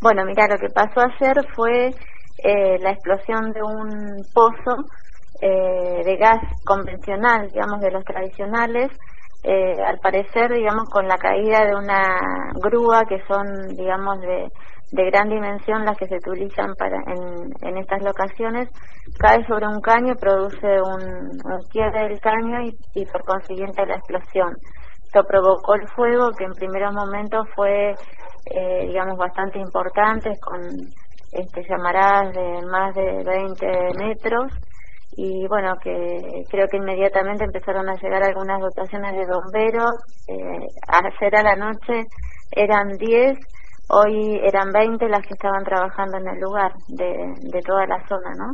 Bueno, mira, lo que pasó ayer fue eh, la explosión de un pozo eh, de gas convencional, digamos, de los tradicionales, eh, al parecer, digamos, con la caída de una grúa que son, digamos, de, de gran dimensión las que se utilizan para en, en estas locaciones, cae sobre un caño, produce un, un quiebre del caño y, y por consiguiente la explosión. Esto provocó el fuego que en primeros momentos fue, eh, digamos, bastante importante, con este, llamaradas de más de 20 metros y bueno, que creo que inmediatamente empezaron a llegar algunas dotaciones de bomberos. Eh, ayer a la noche eran 10, hoy eran 20 las que estaban trabajando en el lugar de, de toda la zona, ¿no?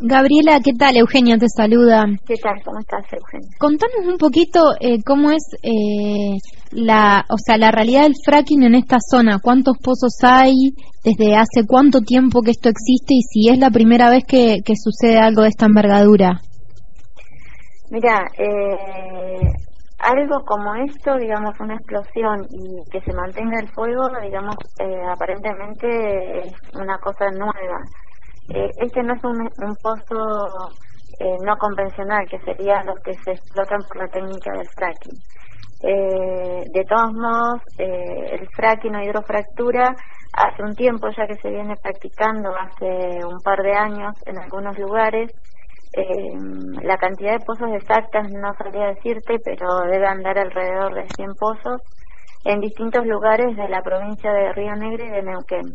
Gabriela, ¿qué tal? Eugenia te saluda. ¿Qué tal? ¿Cómo estás, Eugenia? Contanos un poquito eh, cómo es eh, la, o sea, la realidad del fracking en esta zona. ¿Cuántos pozos hay? ¿Desde hace cuánto tiempo que esto existe? Y si es la primera vez que, que sucede algo de esta envergadura. Mira, eh, algo como esto, digamos, una explosión y que se mantenga el fuego, digamos, eh, aparentemente es una cosa nueva eh, este no es un, un pozo eh, no convencional, que sería los que se explotan por la técnica del fracking. Eh, de todos modos, eh, el fracking o hidrofractura hace un tiempo ya que se viene practicando, hace un par de años en algunos lugares. Eh, la cantidad de pozos exactas no sabría decirte, pero debe andar alrededor de 100 pozos en distintos lugares de la provincia de Río Negro y de Neuquén.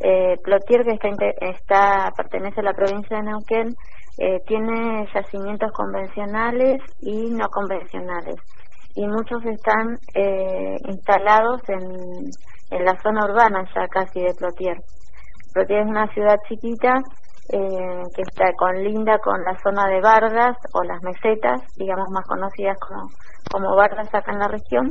Eh, Plotier, que está, está, pertenece a la provincia de Neuquén, eh, tiene yacimientos convencionales y no convencionales. Y muchos están eh, instalados en, en la zona urbana ya casi de Plotier. Plotier es una ciudad chiquita eh, que está con linda con la zona de Vargas o las mesetas, digamos más conocidas como, como Vargas acá en la región.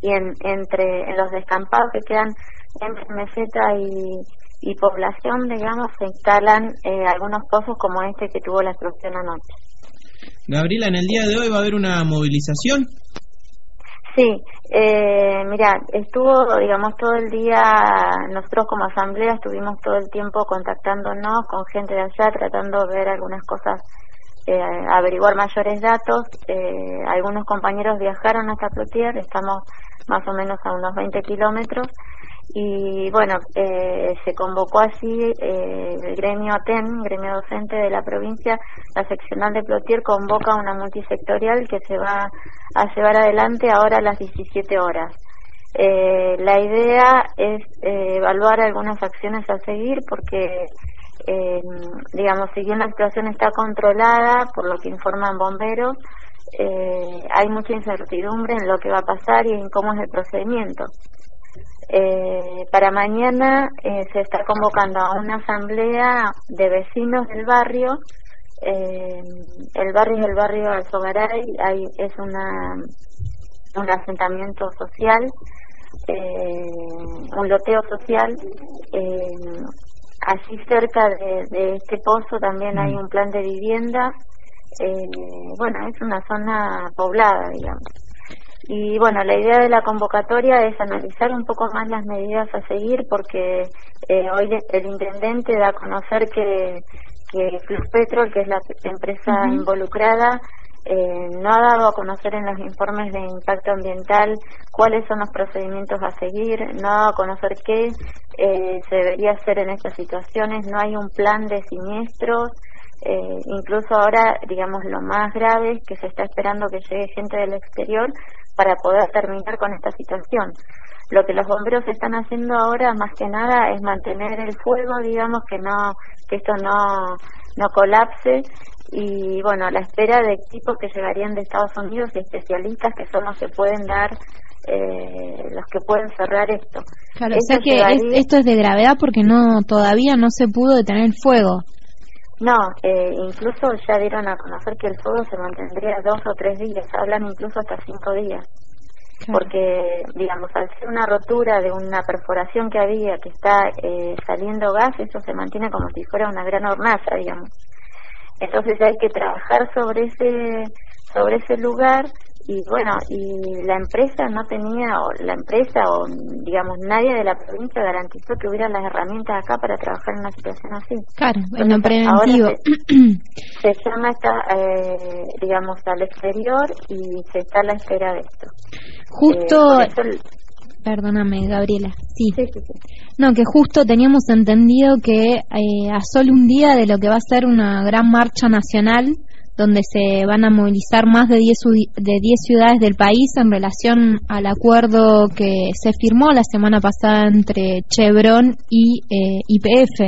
Y en, entre en los descampados que quedan entre meseta y, y población, digamos, se instalan eh, algunos pozos como este que tuvo la explosión anoche. Gabriela, en el día de hoy va a haber una movilización. Sí, eh, mira, estuvo, digamos, todo el día, nosotros como asamblea estuvimos todo el tiempo contactándonos con gente de allá, tratando de ver algunas cosas, eh, averiguar mayores datos. Eh, algunos compañeros viajaron hasta Plotier, estamos más o menos a unos 20 kilómetros, y bueno, eh, se convocó así eh, el gremio ATEN, gremio docente de la provincia, la seccional de Plotier convoca una multisectorial que se va a llevar adelante ahora a las 17 horas. Eh, la idea es eh, evaluar algunas acciones a seguir porque, eh, digamos, si bien la situación está controlada, por lo que informan bomberos, eh, hay mucha incertidumbre en lo que va a pasar y en cómo es el procedimiento. Eh, para mañana eh, se está convocando a una asamblea de vecinos del barrio. Eh, el barrio es el barrio Alzogaray, hay, es una, un asentamiento social, eh, un loteo social. Eh, allí cerca de, de este pozo también hay un plan de vivienda. Eh, bueno, es una zona poblada, digamos. Y bueno, la idea de la convocatoria es analizar un poco más las medidas a seguir porque eh, hoy el intendente da a conocer que, que Plus Petrol, que es la empresa uh -huh. involucrada, eh, no ha dado a conocer en los informes de impacto ambiental cuáles son los procedimientos a seguir, no ha dado a conocer qué eh, se debería hacer en estas situaciones, no hay un plan de siniestros, eh, incluso ahora, digamos, lo más grave es que se está esperando que llegue gente del exterior para poder terminar con esta situación. Lo que los bomberos están haciendo ahora, más que nada, es mantener el fuego, digamos, que no, que esto no, no colapse y bueno, a la espera de equipos que llegarían de Estados Unidos y especialistas que son los que pueden dar eh, los que pueden cerrar esto. Claro, esto o sea que es, esto es de gravedad porque no todavía no se pudo detener el fuego. No, eh, incluso ya dieron a conocer que el fuego se mantendría dos o tres días, hablan incluso hasta cinco días. Claro. Porque, digamos, al ser una rotura de una perforación que había, que está eh, saliendo gas, eso se mantiene como si fuera una gran hornalla, digamos. Entonces hay que trabajar sobre ese sobre ese lugar y bueno, y la empresa no tenía, o la empresa o digamos nadie de la provincia garantizó que hubiera las herramientas acá para trabajar en una situación así. Claro, en lo preventivo. Se, llama esta, eh, digamos, al exterior y se está a la espera de esto. Justo... Eh, Perdóname, Gabriela. Sí. No, que justo teníamos entendido que eh, a solo un día de lo que va a ser una gran marcha nacional, donde se van a movilizar más de 10 de diez ciudades del país en relación al acuerdo que se firmó la semana pasada entre Chevron y eh, IPF.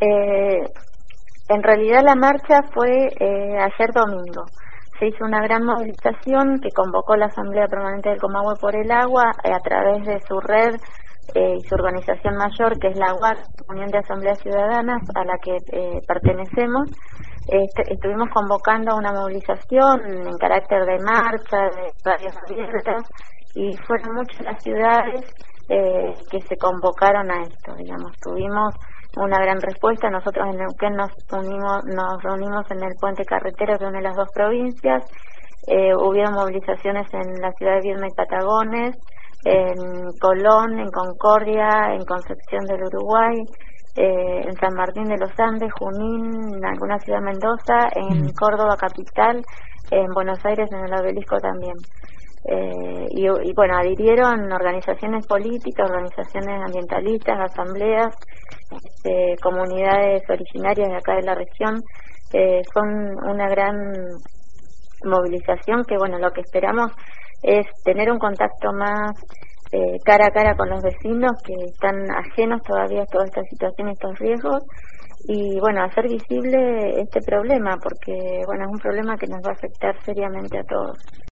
Eh, en realidad la marcha fue ayer domingo se hizo una gran movilización que convocó la Asamblea Permanente del Comahue por el Agua eh, a través de su red eh, y su organización mayor, que es la UAC, Unión de Asambleas Ciudadanas, a la que eh, pertenecemos. Este, estuvimos convocando una movilización en carácter de marcha, de radios abiertas, y fueron muchas las ciudades que se convocaron a esto, digamos. Tuvimos una gran respuesta. Nosotros en Neuquén nos unimos, nos reunimos en el puente carretero que une las dos provincias. Eh, hubieron movilizaciones en la ciudad de Viedma y Patagones, en Colón, en Concordia, en Concepción del Uruguay, eh, en San Martín de los Andes, Junín, en alguna ciudad de Mendoza, en mm. Córdoba capital, en Buenos Aires, en el obelisco también. Eh, y, y, bueno, adhirieron organizaciones políticas, organizaciones ambientalistas, asambleas, este, comunidades originarias de acá de la región. Eh, son una gran movilización que, bueno, lo que esperamos es tener un contacto más eh, cara a cara con los vecinos que están ajenos todavía a toda esta situación, estos riesgos, y bueno, hacer visible este problema, porque bueno, es un problema que nos va a afectar seriamente a todos.